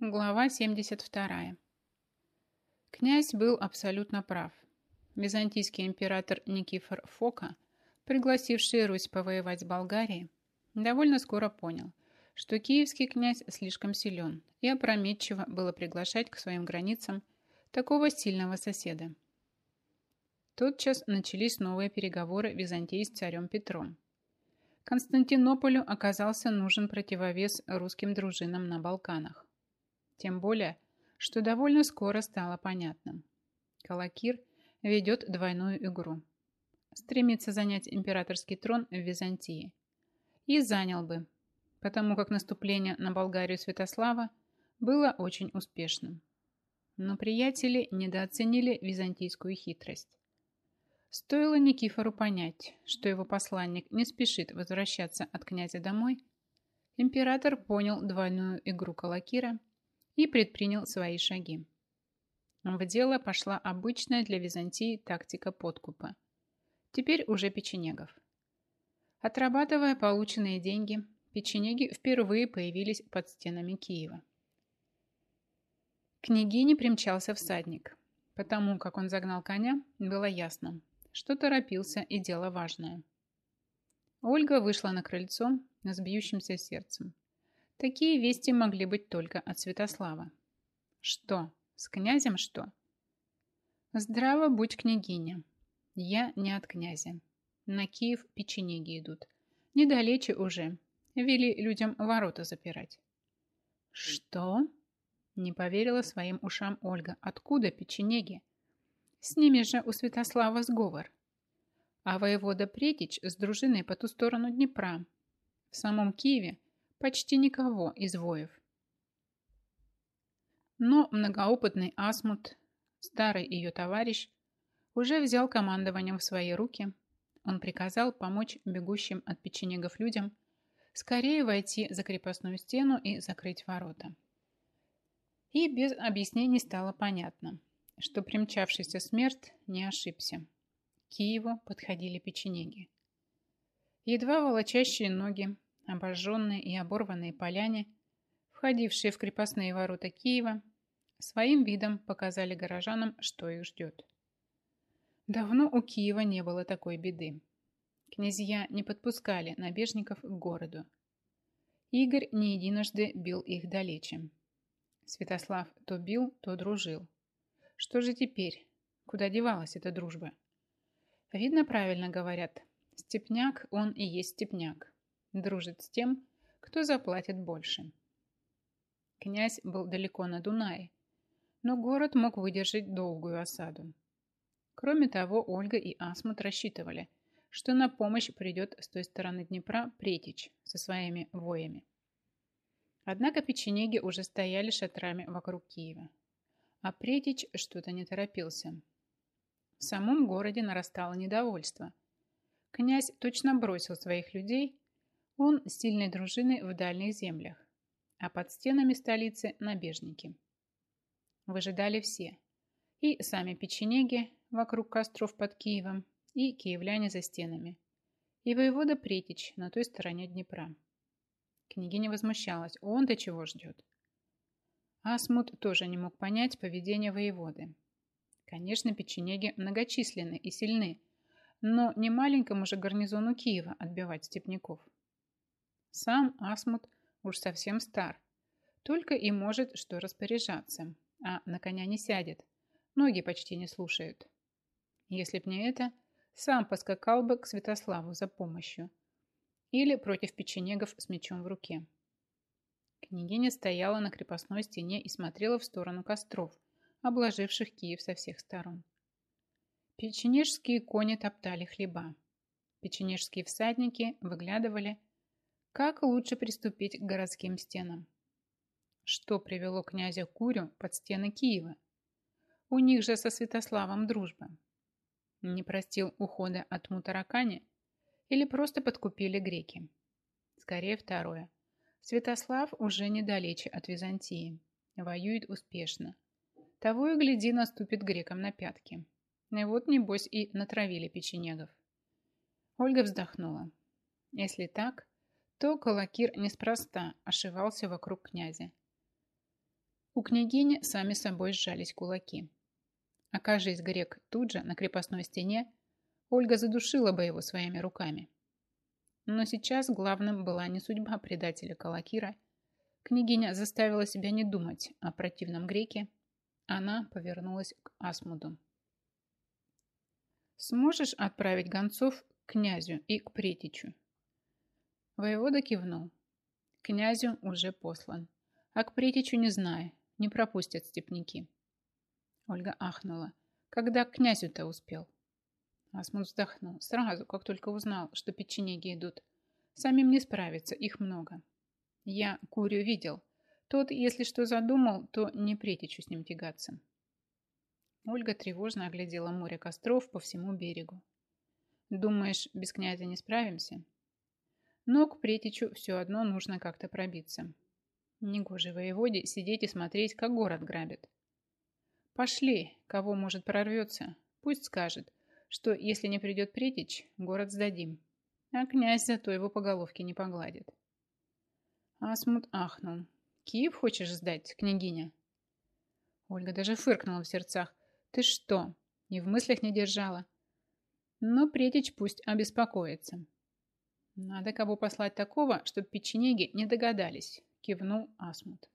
Глава 72. Князь был абсолютно прав. Византийский император Никифор Фока, пригласивший Русь повоевать с Болгарией, довольно скоро понял, что киевский князь слишком силен и опрометчиво было приглашать к своим границам такого сильного соседа. Тотчас начались новые переговоры Византии с царем Петром. Константинополю оказался нужен противовес русским дружинам на Балканах. Тем более, что довольно скоро стало понятным. Калакир ведет двойную игру. Стремится занять императорский трон в Византии. И занял бы, потому как наступление на Болгарию Святослава было очень успешным. Но приятели недооценили византийскую хитрость. Стоило Никифору понять, что его посланник не спешит возвращаться от князя домой, император понял двойную игру Калакира и предпринял свои шаги. В дело пошла обычная для Византии тактика подкупа. Теперь уже печенегов. Отрабатывая полученные деньги, печенеги впервые появились под стенами Киева. К княгине примчался всадник. Потому как он загнал коня, было ясно, что торопился и дело важное. Ольга вышла на крыльцо с бьющимся сердцем. Такие вести могли быть только от Святослава. Что? С князем что? Здраво будь княгиня. Я не от князя. На Киев печенеги идут. Недалече уже. Вели людям ворота запирать. Что? Не поверила своим ушам Ольга. Откуда печенеги? С ними же у Святослава сговор. А воевода Претич с дружиной по ту сторону Днепра. В самом Киеве почти никого из воев. Но многоопытный Асмут, старый ее товарищ, уже взял командованием в свои руки. Он приказал помочь бегущим от печенегов людям скорее войти за крепостную стену и закрыть ворота. И без объяснений стало понятно, что примчавшийся смерть не ошибся. К Киеву подходили печенеги. Едва волочащие ноги, обожженные и оборванные поляне, входившие в крепостные ворота Киева, своим видом показали горожанам, что их ждет. Давно у Киева не было такой беды. Князья не подпускали набежников к городу. Игорь не единожды бил их далече. Святослав то бил, то дружил. Что же теперь? Куда девалась эта дружба? Видно, правильно говорят. Степняк, он и есть степняк дружит с тем, кто заплатит больше. Князь был далеко на Дунае, но город мог выдержать долгую осаду. Кроме того, Ольга и Асмут рассчитывали, что на помощь придет с той стороны Днепра Претич со своими воями. Однако печенеги уже стояли шатрами вокруг Киева, а Претич что-то не торопился. В самом городе нарастало недовольство. Князь точно бросил своих людей он с сильной дружиной в дальних землях, а под стенами столицы набежники. Выжидали все. И сами печенеги вокруг костров под Киевом, и киевляне за стенами, и воевода Претич на той стороне Днепра. Княгиня возмущалась, он-то чего ждет? Асмут тоже не мог понять поведение воеводы. Конечно, печенеги многочисленны и сильны, но не маленькому же гарнизону Киева отбивать степняков. Сам Асмут уж совсем стар, только и может что распоряжаться, а на коня не сядет, ноги почти не слушают. Если б не это, сам поскакал бы к Святославу за помощью или против печенегов с мечом в руке. Княгиня стояла на крепостной стене и смотрела в сторону костров, обложивших Киев со всех сторон. Печенежские кони топтали хлеба. Печенежские всадники выглядывали как лучше приступить к городским стенам? Что привело князя Курю под стены Киева? У них же со Святославом дружба. Не простил ухода от Мутаракани или просто подкупили греки? Скорее второе. Святослав уже недалече от Византии. Воюет успешно. Того и гляди наступит грекам на пятки. И вот, небось, и натравили печенегов. Ольга вздохнула. Если так, то Калакир неспроста ошивался вокруг князя. У княгини сами собой сжались кулаки. Окажись грек тут же, на крепостной стене, Ольга задушила бы его своими руками. Но сейчас главным была не судьба предателя Калакира. Княгиня заставила себя не думать о противном греке. Она повернулась к Асмуду. «Сможешь отправить гонцов к князю и к Претичу?» Воевода кивнул. Князю уже послан. А к Претичу не знаю, не пропустят степняки. Ольга ахнула. Когда к князю-то успел? Асмун вздохнул. Сразу, как только узнал, что печенеги идут. Самим не справиться, их много. Я Курю видел. Тот, если что задумал, то не Претичу с ним тягаться. Ольга тревожно оглядела море костров по всему берегу. «Думаешь, без князя не справимся?» Но к Претичу все одно нужно как-то пробиться. Негоже воеводе сидеть и смотреть, как город грабят. Пошли, кого может прорвется, пусть скажет, что если не придет Претич, город сдадим. А князь зато его по головке не погладит. Асмут ахнул. Киев хочешь сдать, княгиня? Ольга даже фыркнула в сердцах. Ты что, ни в мыслях не держала? Но Претич пусть обеспокоится. Надо кого послать такого, чтобы печенеги не догадались, кивнул Асмут.